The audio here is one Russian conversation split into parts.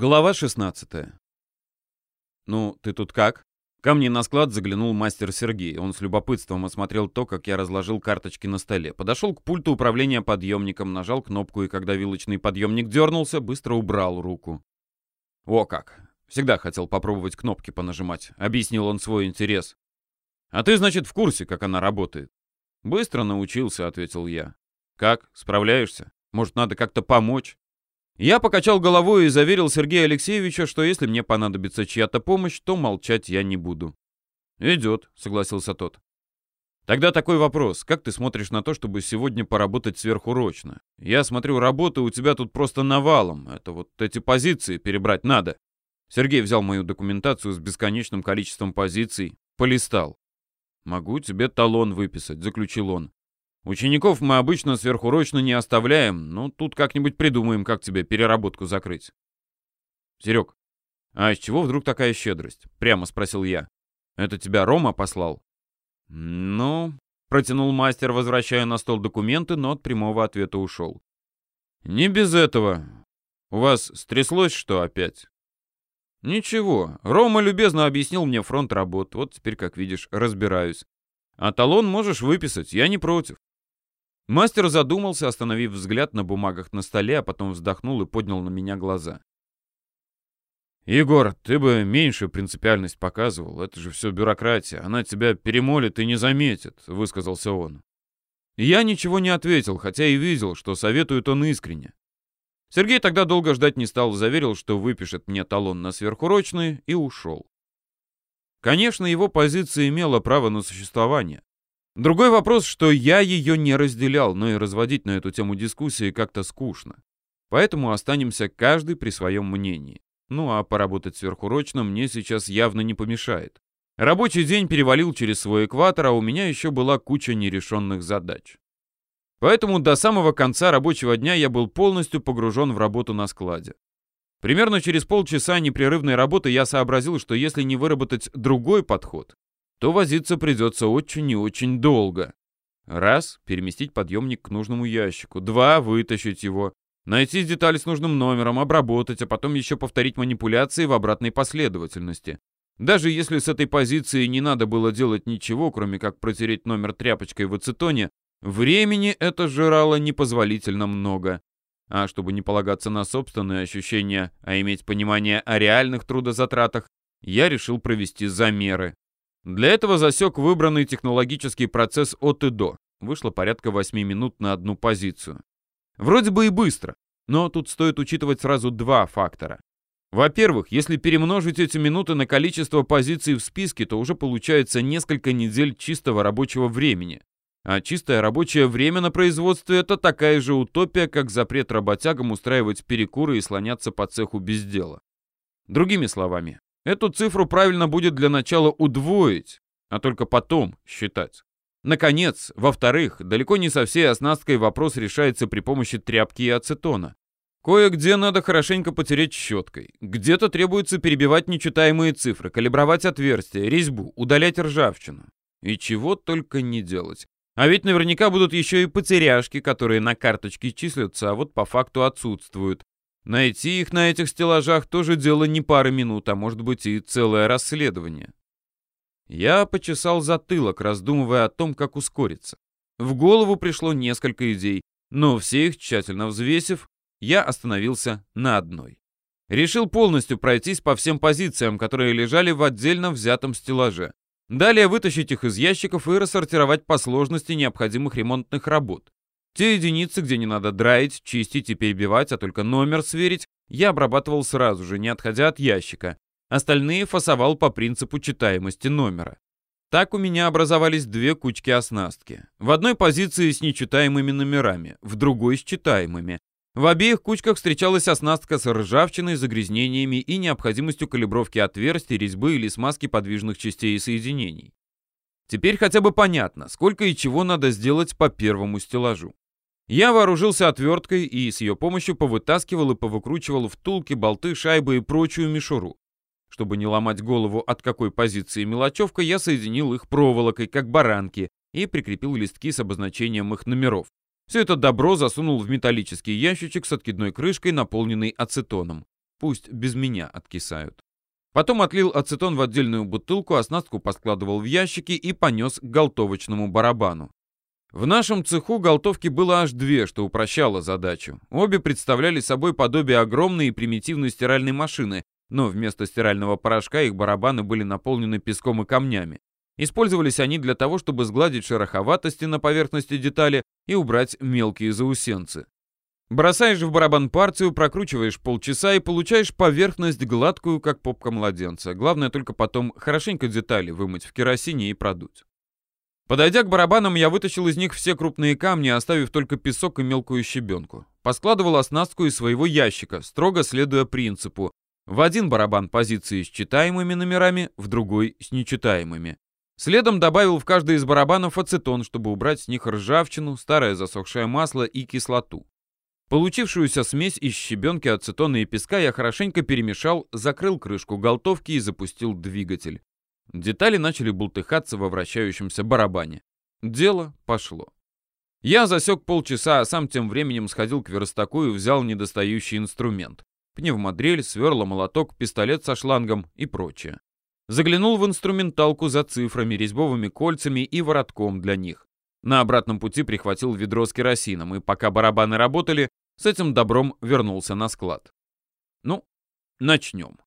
Глава 16. «Ну, ты тут как?» Ко мне на склад заглянул мастер Сергей. Он с любопытством осмотрел то, как я разложил карточки на столе. Подошел к пульту управления подъемником, нажал кнопку, и когда вилочный подъемник дернулся, быстро убрал руку. «О как! Всегда хотел попробовать кнопки понажимать», — объяснил он свой интерес. «А ты, значит, в курсе, как она работает?» «Быстро научился», — ответил я. «Как? Справляешься? Может, надо как-то помочь?» Я покачал головой и заверил Сергея Алексеевича, что если мне понадобится чья-то помощь, то молчать я не буду. «Идет», — согласился тот. «Тогда такой вопрос. Как ты смотришь на то, чтобы сегодня поработать сверхурочно? Я смотрю, работы у тебя тут просто навалом. Это вот эти позиции перебрать надо». Сергей взял мою документацию с бесконечным количеством позиций, полистал. «Могу тебе талон выписать», — заключил он. Учеников мы обычно сверхурочно не оставляем, но тут как-нибудь придумаем, как тебе переработку закрыть. Серег, а с чего вдруг такая щедрость? Прямо спросил я. Это тебя Рома послал? Ну, протянул мастер, возвращая на стол документы, но от прямого ответа ушел. Не без этого. У вас стряслось что опять? Ничего. Рома любезно объяснил мне фронт работ. Вот теперь, как видишь, разбираюсь. А талон можешь выписать, я не против. Мастер задумался, остановив взгляд на бумагах на столе, а потом вздохнул и поднял на меня глаза. «Егор, ты бы меньше принципиальность показывал. Это же все бюрократия. Она тебя перемолит и не заметит», — высказался он. Я ничего не ответил, хотя и видел, что советует он искренне. Сергей тогда долго ждать не стал, заверил, что выпишет мне талон на сверхурочные, и ушел. Конечно, его позиция имела право на существование. Другой вопрос, что я ее не разделял, но и разводить на эту тему дискуссии как-то скучно. Поэтому останемся каждый при своем мнении. Ну а поработать сверхурочно мне сейчас явно не помешает. Рабочий день перевалил через свой экватор, а у меня еще была куча нерешенных задач. Поэтому до самого конца рабочего дня я был полностью погружен в работу на складе. Примерно через полчаса непрерывной работы я сообразил, что если не выработать другой подход, то возиться придется очень и очень долго. Раз — переместить подъемник к нужному ящику. Два — вытащить его. Найти деталь с нужным номером, обработать, а потом еще повторить манипуляции в обратной последовательности. Даже если с этой позиции не надо было делать ничего, кроме как протереть номер тряпочкой в ацетоне, времени это жрало непозволительно много. А чтобы не полагаться на собственные ощущения, а иметь понимание о реальных трудозатратах, я решил провести замеры. Для этого засек выбранный технологический процесс от и до. Вышло порядка 8 минут на одну позицию. Вроде бы и быстро, но тут стоит учитывать сразу два фактора. Во-первых, если перемножить эти минуты на количество позиций в списке, то уже получается несколько недель чистого рабочего времени. А чистое рабочее время на производстве — это такая же утопия, как запрет работягам устраивать перекуры и слоняться по цеху без дела. Другими словами, Эту цифру правильно будет для начала удвоить, а только потом считать. Наконец, во-вторых, далеко не со всей оснасткой вопрос решается при помощи тряпки и ацетона. Кое-где надо хорошенько потереть щеткой. Где-то требуется перебивать нечитаемые цифры, калибровать отверстия, резьбу, удалять ржавчину. И чего только не делать. А ведь наверняка будут еще и потеряшки, которые на карточке числятся, а вот по факту отсутствуют. Найти их на этих стеллажах тоже дело не пары минут, а может быть и целое расследование. Я почесал затылок, раздумывая о том, как ускориться. В голову пришло несколько идей, но все их тщательно взвесив, я остановился на одной. Решил полностью пройтись по всем позициям, которые лежали в отдельно взятом стеллаже. Далее вытащить их из ящиков и рассортировать по сложности необходимых ремонтных работ. Те единицы, где не надо драить, чистить и перебивать, а только номер сверить, я обрабатывал сразу же, не отходя от ящика. Остальные фасовал по принципу читаемости номера. Так у меня образовались две кучки оснастки. В одной позиции с нечитаемыми номерами, в другой с читаемыми. В обеих кучках встречалась оснастка с ржавчиной, загрязнениями и необходимостью калибровки отверстий, резьбы или смазки подвижных частей и соединений. Теперь хотя бы понятно, сколько и чего надо сделать по первому стеллажу. Я вооружился отверткой и с ее помощью повытаскивал и повыкручивал втулки, болты, шайбы и прочую мишуру. Чтобы не ломать голову от какой позиции мелочевка, я соединил их проволокой, как баранки, и прикрепил листки с обозначением их номеров. Все это добро засунул в металлический ящичек с откидной крышкой, наполненный ацетоном. Пусть без меня откисают. Потом отлил ацетон в отдельную бутылку, оснастку поскладывал в ящики и понес к голтовочному барабану. В нашем цеху голтовки было аж две, что упрощало задачу. Обе представляли собой подобие огромной и примитивной стиральной машины, но вместо стирального порошка их барабаны были наполнены песком и камнями. Использовались они для того, чтобы сгладить шероховатости на поверхности детали и убрать мелкие заусенцы. Бросаешь в барабан партию, прокручиваешь полчаса и получаешь поверхность гладкую, как попка младенца. Главное только потом хорошенько детали вымыть в керосине и продуть. Подойдя к барабанам, я вытащил из них все крупные камни, оставив только песок и мелкую щебенку. Поскладывал оснастку из своего ящика, строго следуя принципу. В один барабан позиции с читаемыми номерами, в другой с нечитаемыми. Следом добавил в каждый из барабанов ацетон, чтобы убрать с них ржавчину, старое засохшее масло и кислоту. Получившуюся смесь из щебенки, ацетона и песка я хорошенько перемешал, закрыл крышку голтовки и запустил двигатель. Детали начали бултыхаться во вращающемся барабане. Дело пошло. Я засек полчаса, а сам тем временем сходил к верстаку и взял недостающий инструмент. Пневмодрель, сверла, молоток, пистолет со шлангом и прочее. Заглянул в инструменталку за цифрами, резьбовыми кольцами и воротком для них. На обратном пути прихватил ведро с керосином, и пока барабаны работали, с этим добром вернулся на склад. Ну, начнем.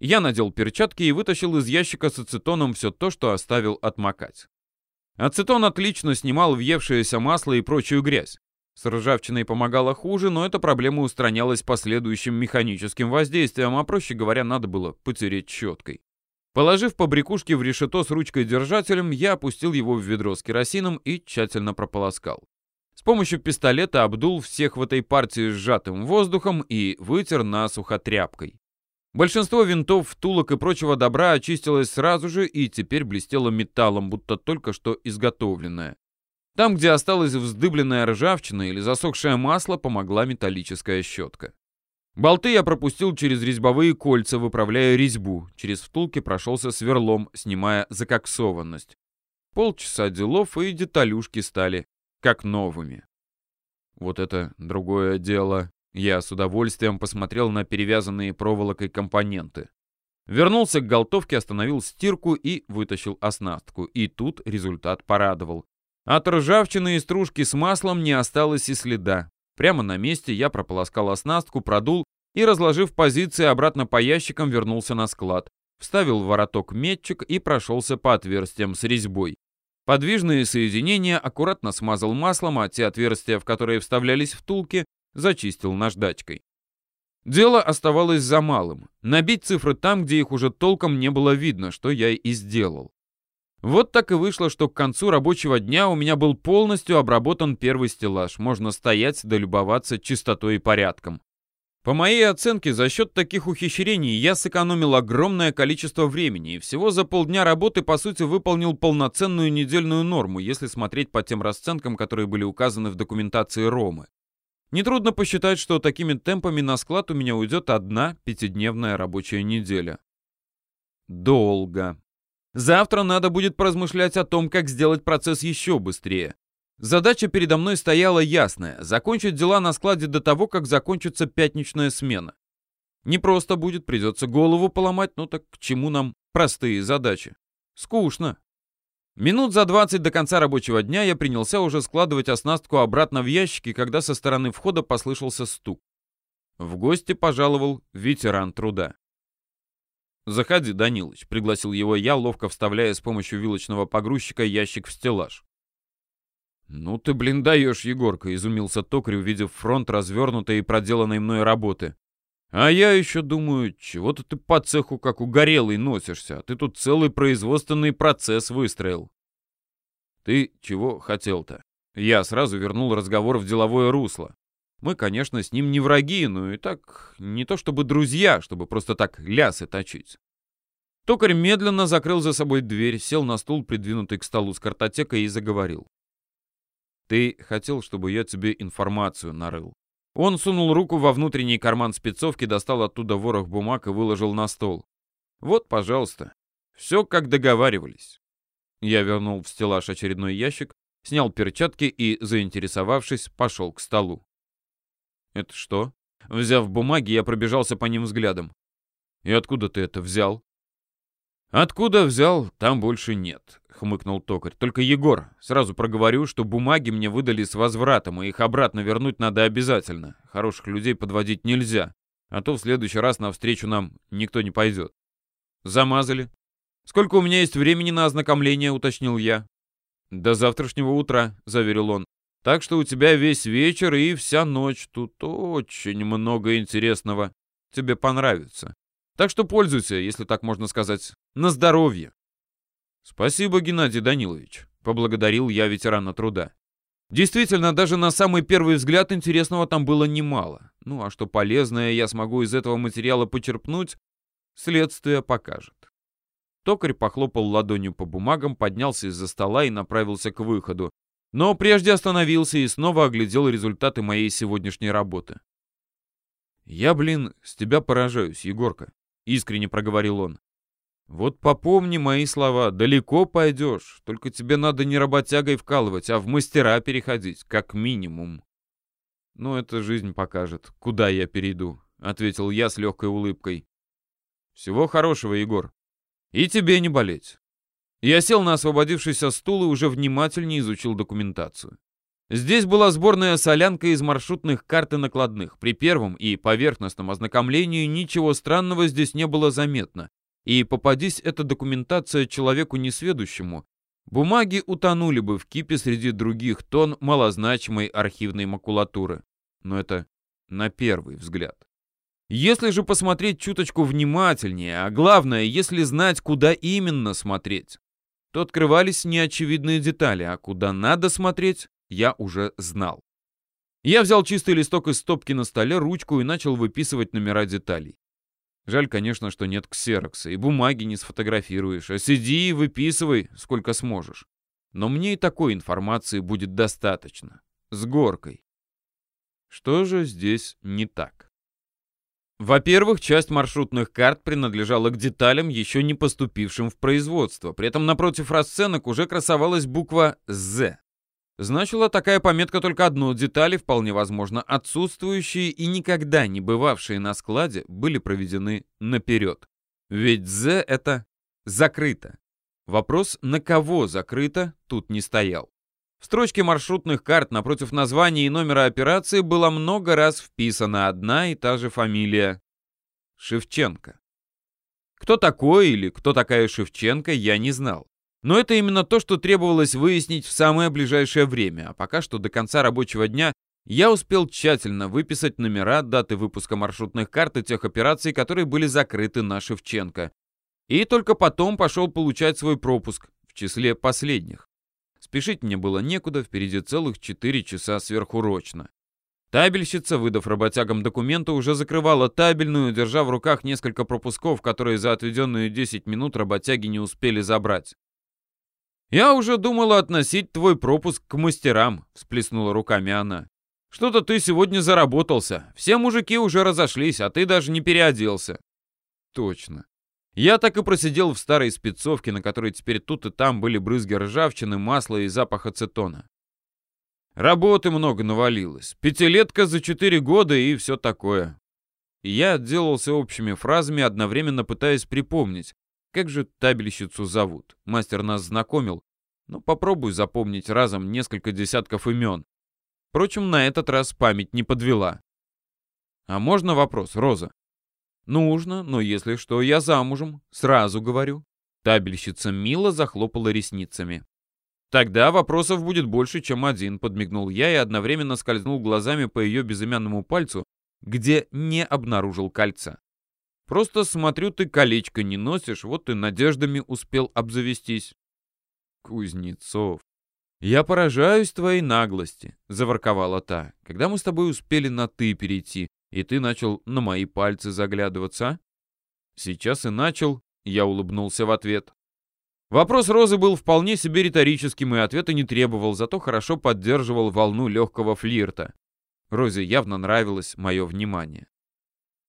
Я надел перчатки и вытащил из ящика с ацетоном все то, что оставил отмокать. Ацетон отлично снимал въевшееся масло и прочую грязь. С ржавчиной помогало хуже, но эта проблема устранялась последующим механическим воздействием, а проще говоря, надо было потереть щеткой. Положив побрякушки в решето с ручкой-держателем, я опустил его в ведро с керосином и тщательно прополоскал. С помощью пистолета обдул всех в этой партии сжатым воздухом и вытер насухо тряпкой. Большинство винтов, втулок и прочего добра очистилось сразу же и теперь блестело металлом, будто только что изготовленное. Там, где осталась вздыбленная ржавчина или засохшее масло, помогла металлическая щетка. Болты я пропустил через резьбовые кольца, выправляя резьбу. Через втулки прошелся сверлом, снимая закоксованность. Полчаса делов, и деталюшки стали как новыми. Вот это другое дело. Я с удовольствием посмотрел на перевязанные проволокой компоненты. Вернулся к голтовке, остановил стирку и вытащил оснастку. И тут результат порадовал. От ржавчины и стружки с маслом не осталось и следа. Прямо на месте я прополоскал оснастку, продул и, разложив позиции, обратно по ящикам вернулся на склад. Вставил в вороток метчик и прошелся по отверстиям с резьбой. Подвижные соединения аккуратно смазал маслом, а те отверстия, в которые вставлялись втулки, зачистил наждачкой. Дело оставалось за малым. Набить цифры там, где их уже толком не было видно, что я и сделал. Вот так и вышло, что к концу рабочего дня у меня был полностью обработан первый стеллаж. Можно стоять да любоваться чистотой и порядком. По моей оценке, за счет таких ухищрений я сэкономил огромное количество времени и всего за полдня работы, по сути, выполнил полноценную недельную норму, если смотреть по тем расценкам, которые были указаны в документации Ромы. Нетрудно посчитать, что такими темпами на склад у меня уйдет одна пятидневная рабочая неделя. Долго. Завтра надо будет поразмышлять о том, как сделать процесс еще быстрее. Задача передо мной стояла ясная — закончить дела на складе до того, как закончится пятничная смена. Не просто будет, придется голову поломать, ну так к чему нам простые задачи? Скучно. Минут за 20 до конца рабочего дня я принялся уже складывать оснастку обратно в ящики, когда со стороны входа послышался стук. В гости пожаловал ветеран труда. «Заходи, Данилыч», — пригласил его я, ловко вставляя с помощью вилочного погрузчика ящик в стеллаж. «Ну ты, блин, даешь, Егорка», — изумился токарь, увидев фронт развернутой и проделанной мной работы. «А я еще думаю, чего-то ты по цеху как угорелый носишься, ты тут целый производственный процесс выстроил». «Ты чего хотел-то?» Я сразу вернул разговор в деловое русло. Мы, конечно, с ним не враги, но и так не то чтобы друзья, чтобы просто так лясы точить. Токарь медленно закрыл за собой дверь, сел на стул, придвинутый к столу с картотекой, и заговорил. «Ты хотел, чтобы я тебе информацию нарыл. Он сунул руку во внутренний карман спецовки, достал оттуда ворох бумаг и выложил на стол. «Вот, пожалуйста. Все, как договаривались». Я вернул в стеллаж очередной ящик, снял перчатки и, заинтересовавшись, пошел к столу. «Это что?» Взяв бумаги, я пробежался по ним взглядом. «И откуда ты это взял?» «Откуда взял, там больше нет», — хмыкнул токарь. «Только, Егор, сразу проговорю, что бумаги мне выдали с возвратом, и их обратно вернуть надо обязательно. Хороших людей подводить нельзя, а то в следующий раз навстречу нам никто не пойдет». «Замазали?» «Сколько у меня есть времени на ознакомление?» — уточнил я. «До завтрашнего утра», — заверил он. «Так что у тебя весь вечер и вся ночь. Тут очень много интересного. Тебе понравится. Так что пользуйся, если так можно сказать. На здоровье!» «Спасибо, Геннадий Данилович», — поблагодарил я ветерана труда. Действительно, даже на самый первый взгляд интересного там было немало. Ну а что полезное я смогу из этого материала почерпнуть, следствие покажет. Токарь похлопал ладонью по бумагам, поднялся из-за стола и направился к выходу. Но прежде остановился и снова оглядел результаты моей сегодняшней работы. «Я, блин, с тебя поражаюсь, Егорка», — искренне проговорил он. Вот попомни мои слова, далеко пойдешь, только тебе надо не работягой вкалывать, а в мастера переходить, как минимум. Ну, это жизнь покажет, куда я перейду, — ответил я с легкой улыбкой. Всего хорошего, Егор. И тебе не болеть. Я сел на освободившийся стул и уже внимательнее изучил документацию. Здесь была сборная солянка из маршрутных карт и накладных. При первом и поверхностном ознакомлении ничего странного здесь не было заметно. И попадись эта документация человеку несведущему, бумаги утонули бы в кипе среди других тонн малозначимой архивной макулатуры. Но это на первый взгляд. Если же посмотреть чуточку внимательнее, а главное, если знать, куда именно смотреть, то открывались неочевидные детали, а куда надо смотреть, я уже знал. Я взял чистый листок из стопки на столе, ручку и начал выписывать номера деталей. Жаль, конечно, что нет ксерокса, и бумаги не сфотографируешь, а сиди и выписывай, сколько сможешь. Но мне и такой информации будет достаточно. С горкой. Что же здесь не так? Во-первых, часть маршрутных карт принадлежала к деталям, еще не поступившим в производство. При этом напротив расценок уже красовалась буква «З». Значила такая пометка только одну. Детали, вполне возможно, отсутствующие и никогда не бывавшие на складе, были проведены наперед. Ведь «З» — это «закрыто». Вопрос, на кого закрыто, тут не стоял. В строчке маршрутных карт напротив названия и номера операции была много раз вписана одна и та же фамилия — Шевченко. Кто такой или кто такая Шевченко, я не знал. Но это именно то, что требовалось выяснить в самое ближайшее время, а пока что до конца рабочего дня я успел тщательно выписать номера, даты выпуска маршрутных карт и тех операций, которые были закрыты на Шевченко. И только потом пошел получать свой пропуск, в числе последних. Спешить мне было некуда, впереди целых 4 часа сверхурочно. Табельщица, выдав работягам документы, уже закрывала табельную, держа в руках несколько пропусков, которые за отведенные 10 минут работяги не успели забрать. «Я уже думала относить твой пропуск к мастерам», — всплеснула руками она. «Что-то ты сегодня заработался. Все мужики уже разошлись, а ты даже не переоделся». «Точно. Я так и просидел в старой спецовке, на которой теперь тут и там были брызги ржавчины, масла и запах ацетона. Работы много навалилось. Пятилетка за четыре года и все такое. я отделался общими фразами, одновременно пытаясь припомнить, как же табельщицу зовут? Мастер нас знакомил. Но попробуй запомнить разом несколько десятков имен. Впрочем, на этот раз память не подвела. А можно вопрос, Роза? Нужно, но если что, я замужем. Сразу говорю. Табельщица мило захлопала ресницами. «Тогда вопросов будет больше, чем один», — подмигнул я и одновременно скользнул глазами по ее безымянному пальцу, где не обнаружил кольца. Просто смотрю, ты колечко не носишь, вот и надеждами успел обзавестись. Кузнецов. Я поражаюсь твоей наглости, заворковала та. Когда мы с тобой успели на «ты» перейти, и ты начал на мои пальцы заглядываться, а? Сейчас и начал, я улыбнулся в ответ. Вопрос Розы был вполне себе риторическим и ответа не требовал, зато хорошо поддерживал волну легкого флирта. Розе явно нравилось мое внимание.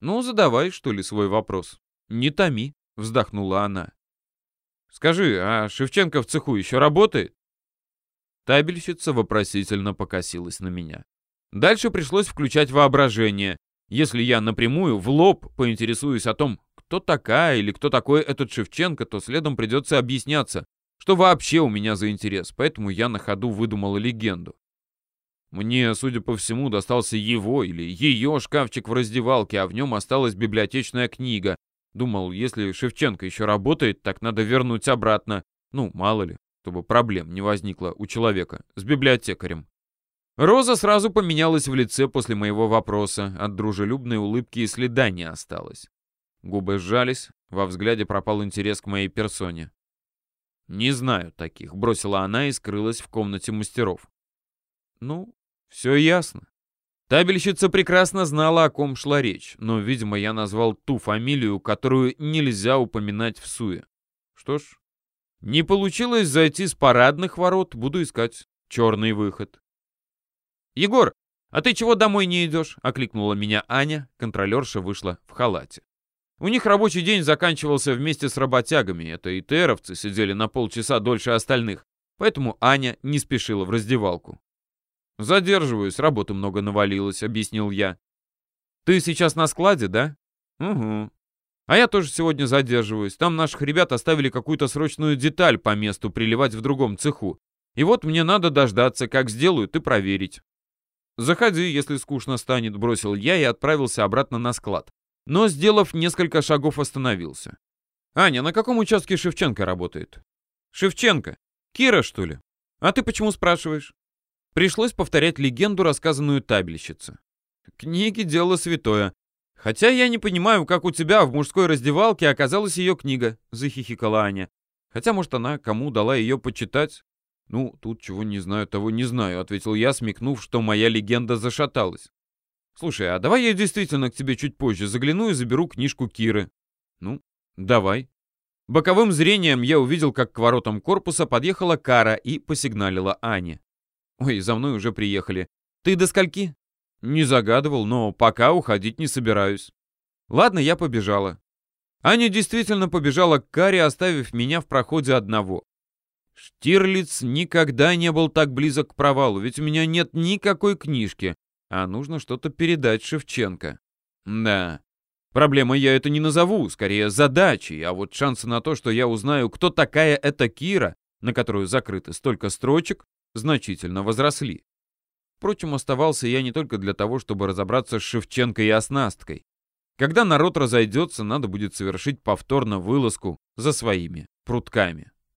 «Ну, задавай, что ли, свой вопрос. Не томи», — вздохнула она. «Скажи, а Шевченко в цеху еще работает?» Табельщица вопросительно покосилась на меня. Дальше пришлось включать воображение. Если я напрямую, в лоб, поинтересуюсь о том, кто такая или кто такой этот Шевченко, то следом придется объясняться, что вообще у меня за интерес, поэтому я на ходу выдумала легенду. Мне, судя по всему, достался его или ее шкафчик в раздевалке, а в нем осталась библиотечная книга. Думал, если Шевченко еще работает, так надо вернуть обратно. Ну, мало ли, чтобы проблем не возникло у человека с библиотекарем. Роза сразу поменялась в лице после моего вопроса. От дружелюбной улыбки и следа не осталось. Губы сжались, во взгляде пропал интерес к моей персоне. «Не знаю таких», — бросила она и скрылась в комнате мастеров. «Ну, все ясно». Табельщица прекрасно знала, о ком шла речь, но, видимо, я назвал ту фамилию, которую нельзя упоминать в суе. Что ж, не получилось зайти с парадных ворот, буду искать черный выход. «Егор, а ты чего домой не идешь?» — окликнула меня Аня, контролерша вышла в халате. У них рабочий день заканчивался вместе с работягами, это и теровцы сидели на полчаса дольше остальных, поэтому Аня не спешила в раздевалку. «Задерживаюсь, работы много навалилось», — объяснил я. «Ты сейчас на складе, да?» «Угу. А я тоже сегодня задерживаюсь. Там наших ребят оставили какую-то срочную деталь по месту приливать в другом цеху. И вот мне надо дождаться, как сделают, и проверить. «Заходи, если скучно станет», — бросил я и отправился обратно на склад. Но, сделав несколько шагов, остановился. «Аня, на каком участке Шевченко работает?» «Шевченко? Кира, что ли? А ты почему спрашиваешь?» Пришлось повторять легенду, рассказанную табельщице. «Книги — дело святое. Хотя я не понимаю, как у тебя в мужской раздевалке оказалась ее книга», — захихикала Аня. «Хотя, может, она кому дала ее почитать?» «Ну, тут чего не знаю, того не знаю», — ответил я, смекнув, что моя легенда зашаталась. «Слушай, а давай я действительно к тебе чуть позже загляну и заберу книжку Киры». «Ну, давай». Боковым зрением я увидел, как к воротам корпуса подъехала Кара и посигналила Ане. «Ой, за мной уже приехали. Ты до скольки?» «Не загадывал, но пока уходить не собираюсь». «Ладно, я побежала». Аня действительно побежала к Каре, оставив меня в проходе одного. Штирлиц никогда не был так близок к провалу, ведь у меня нет никакой книжки, а нужно что-то передать Шевченко. Да, проблема я это не назову, скорее задачей, а вот шансы на то, что я узнаю, кто такая эта Кира, на которую закрыто столько строчек, значительно возросли. Впрочем, оставался я не только для того, чтобы разобраться с Шевченко и оснасткой. Когда народ разойдется, надо будет совершить повторно вылазку за своими прутками.